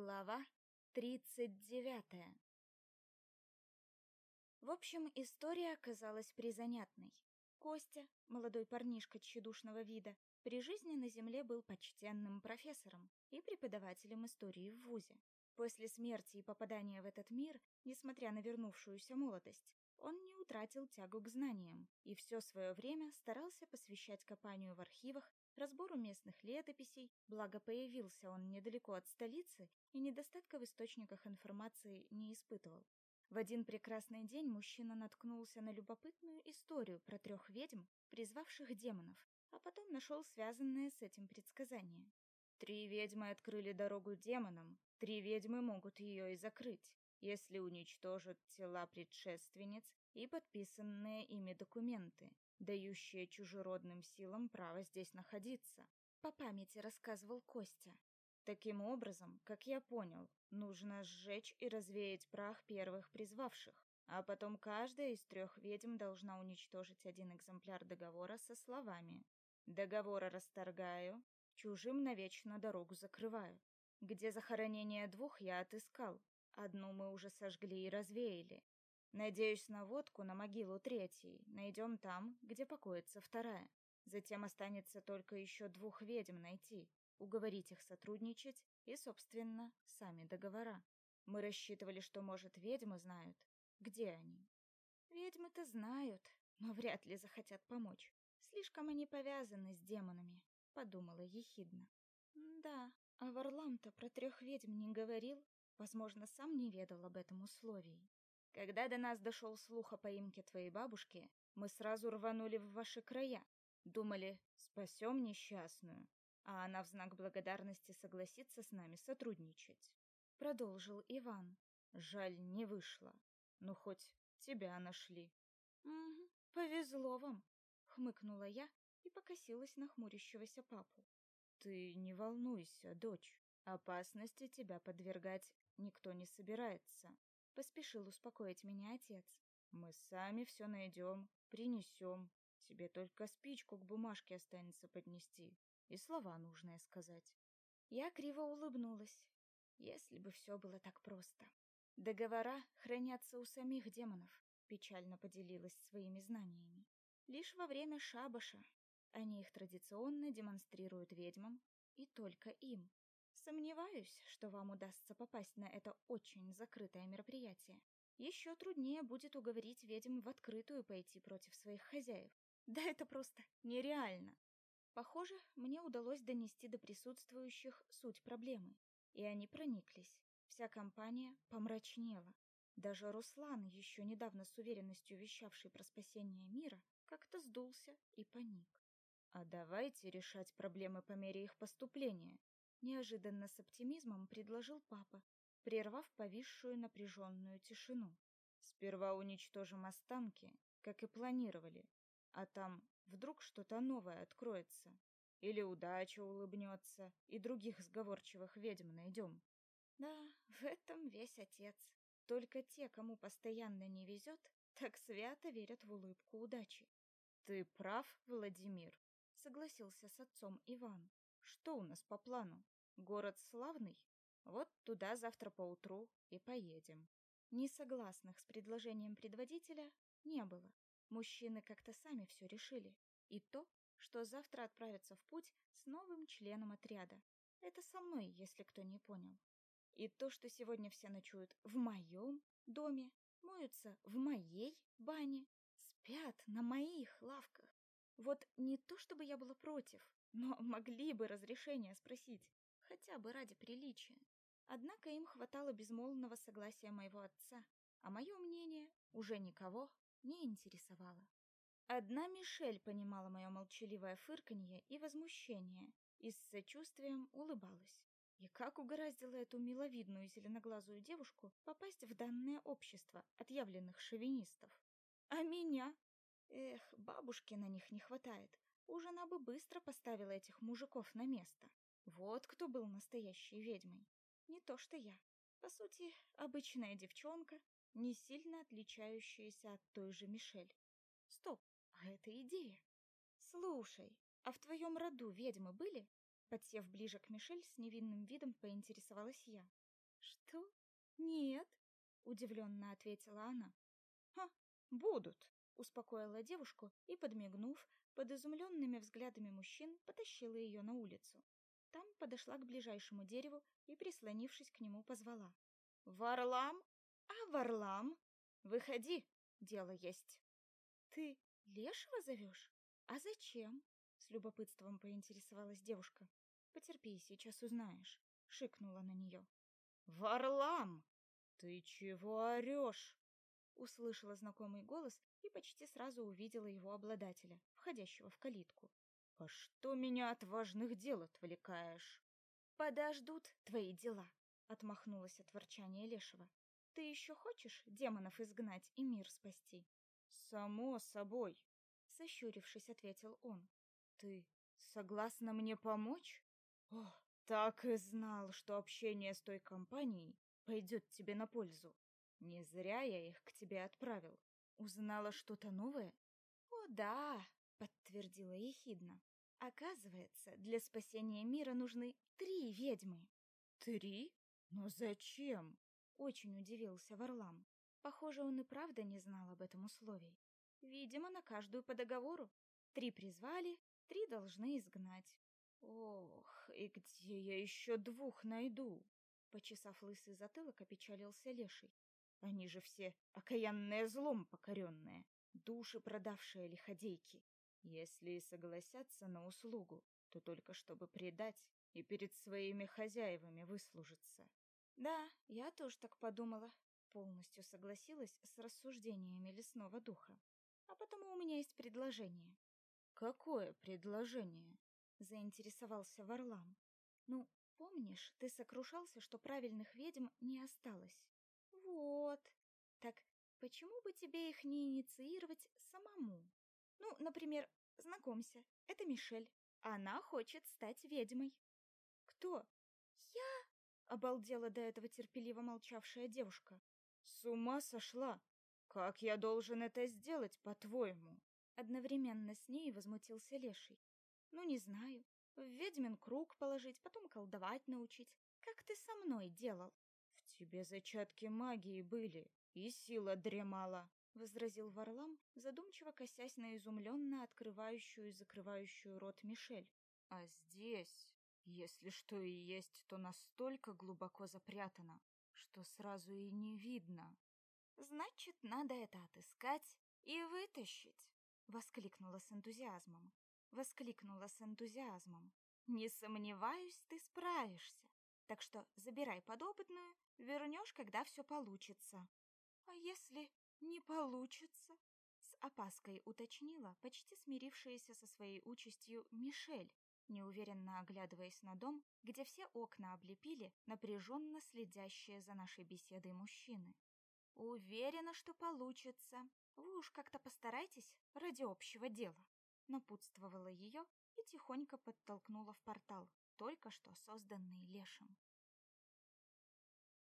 Глава 39 В общем, история оказалась призанятной. Костя, молодой парнишка тщедушного вида, при жизни на земле был почтенным профессором и преподавателем истории в ВУЗе. После смерти и попадания в этот мир, несмотря на вернувшуюся молодость, он не утратил тягу к знаниям и все свое время старался посвящать копанию в архивах, разбору местных летописей, благо появился он недалеко от столицы и недостатка в источниках информации не испытывал. В один прекрасный день мужчина наткнулся на любопытную историю про трех ведьм, призвавших демонов, а потом нашел связанное с этим предсказание. Три ведьмы открыли дорогу демонам, три ведьмы могут ее и закрыть, если уничтожат тела предшественниц и подписанные ими документы, дающие чужеродным силам право здесь находиться. По памяти рассказывал Костя. Таким образом, как я понял, нужно сжечь и развеять прах первых призвавших, а потом каждая из трех ведьм должна уничтожить один экземпляр договора со словами «Договора расторгаю, чужим навечно дорогу закрываю». Где захоронение двух я отыскал, одну мы уже сожгли и развеяли. Надеюсь на водку на могилу третьей, найдем там, где покоится вторая. Затем останется только еще двух ведьм найти, уговорить их сотрудничать и, собственно, сами договора. Мы рассчитывали, что, может, ведьмы знают, где они. Ведьмы-то знают, но вряд ли захотят помочь. Слишком они повязаны с демонами, подумала ехидно. Да, а Варлам-то про трех ведьм не говорил, возможно, сам не ведал об этом условии. Когда до нас дошел слух о поимке твоей бабушки, мы сразу рванули в ваши края. Думали, спасем несчастную, а она в знак благодарности согласится с нами сотрудничать. Продолжил Иван. Жаль, не вышло. Ну, хоть тебя нашли. Угу, повезло вам, хмыкнула я и покосилась на хмурящегося папу. Ты не волнуйся, дочь. Опасности тебя подвергать никто не собирается. Поспешил успокоить меня отец. Мы сами все найдем, принесем. Тебе только спичку к бумажке останется поднести и слова нужное сказать. Я криво улыбнулась. Если бы все было так просто. Договора хранятся у самих демонов, печально поделилась своими знаниями. Лишь во время шабаша они их традиционно демонстрируют ведьмам и только им. Сомневаюсь, что вам удастся попасть на это очень закрытое мероприятие. Еще труднее будет уговорить ведьм в открытую пойти против своих хозяев. Да это просто нереально. Похоже, мне удалось донести до присутствующих суть проблемы, и они прониклись. Вся компания помрачнела. Даже Руслан, еще недавно с уверенностью вещавший про спасение мира, как-то сдулся и паник. «А давайте решать проблемы по мере их поступления», неожиданно с оптимизмом предложил папа, прервав повисшую напряженную тишину. «Сперва уничтожим останки, как и планировали, а там Вдруг что-то новое откроется. Или удача улыбнется, и других сговорчивых ведьм найдем. Да, в этом весь отец. Только те, кому постоянно не везет, так свято верят в улыбку удачи. Ты прав, Владимир, согласился с отцом Иван. Что у нас по плану? Город славный? Вот туда завтра поутру и поедем. Несогласных с предложением предводителя не было. Мужчины как-то сами все решили. И то, что завтра отправятся в путь с новым членом отряда. Это со мной, если кто не понял. И то, что сегодня все ночуют в моем доме, моются в моей бане, спят на моих лавках. Вот не то, чтобы я была против, но могли бы разрешения спросить, хотя бы ради приличия. Однако им хватало безмолвного согласия моего отца, а мое мнение уже никого не интересовало. Одна Мишель понимала мое молчаливое фырканье и возмущение и с сочувствием улыбалась. И как угораздило эту миловидную зеленоглазую девушку попасть в данное общество отъявленных шовинистов? А меня? Эх, бабушки на них не хватает. Уж она бы быстро поставила этих мужиков на место. Вот кто был настоящей ведьмой. Не то что я. По сути, обычная девчонка, не сильно отличающаяся от той же Мишель. Стоп, а это идея. Слушай, а в твоем роду ведьмы были? Подсев ближе к Мишель, с невинным видом поинтересовалась я. Что? Нет, удивленно ответила она. Ха, будут, успокоила девушку и, подмигнув, под изумленными взглядами мужчин потащила ее на улицу. Там подошла к ближайшему дереву и, прислонившись к нему, позвала: "Варлам? А Варлам? Выходи, дело есть". Ты Лешего зовешь? А зачем? С любопытством поинтересовалась девушка. Потерпи, сейчас узнаешь, шикнула на нее. Варлам, ты чего орешь? Услышала знакомый голос и почти сразу увидела его обладателя, входящего в калитку. А что меня от важных дел отвлекаешь? Подождут твои дела, отмахнулась от ворчания Лешего. Ты еще хочешь демонов изгнать и мир спасти? Само собой, сощурившись, ответил он. Ты согласна мне помочь? О, так и знал, что общение с той компанией пойдет тебе на пользу. Не зря я их к тебе отправил. Узнала что-то новое? О, да, подтвердила ехидно. Оказывается, для спасения мира нужны три ведьмы. Три? Но зачем? Очень удивился Варлам. Похоже, он и правда не знал об этом условии. Видимо, на каждую по договору. Три призвали, три должны изгнать. Ох, и где я еще двух найду? Почесав лысый затылок, опечалился леший. Они же все окаянное злом покоренные, души продавшие лиходейки. Если и согласятся на услугу, то только чтобы предать и перед своими хозяевами выслужиться. Да, я тоже так подумала. Полностью согласилась с рассуждениями лесного духа. А потому у меня есть предложение. Какое предложение? заинтересовался Варлам. Ну, помнишь, ты сокрушался, что правильных ведьм не осталось. Вот. Так почему бы тебе их не инициировать самому? Ну, например, знакомься, это Мишель. Она хочет стать ведьмой. Кто? Я, обалдела до этого терпеливо молчавшая девушка. С ума сошла. Как я должен это сделать, по-твоему? Одновременно с ней возмутился Леший. Ну, не знаю. В ведьмин круг положить, потом колдовать научить. Как ты со мной делал? Тебе зачатки магии были, и сила дремала, возразил Варлам, задумчиво косясь на изумленно открывающую и закрывающую рот Мишель. А здесь, если что и есть, то настолько глубоко запрятано, что сразу и не видно. Значит, надо это отыскать и вытащить, воскликнула с энтузиазмом. Воскликнула с энтузиазмом. Не сомневаюсь, ты справишься. Так что забирай подопытную, вернешь, когда все получится. А если не получится? С опаской уточнила почти смирившаяся со своей участью Мишель, неуверенно оглядываясь на дом, где все окна облепили напряженно следящие за нашей беседой мужчины. Уверена, что получится. Вы уж как-то постарайтесь ради общего дела напутствовала ее и тихонько подтолкнула в портал, только что созданный Лешим.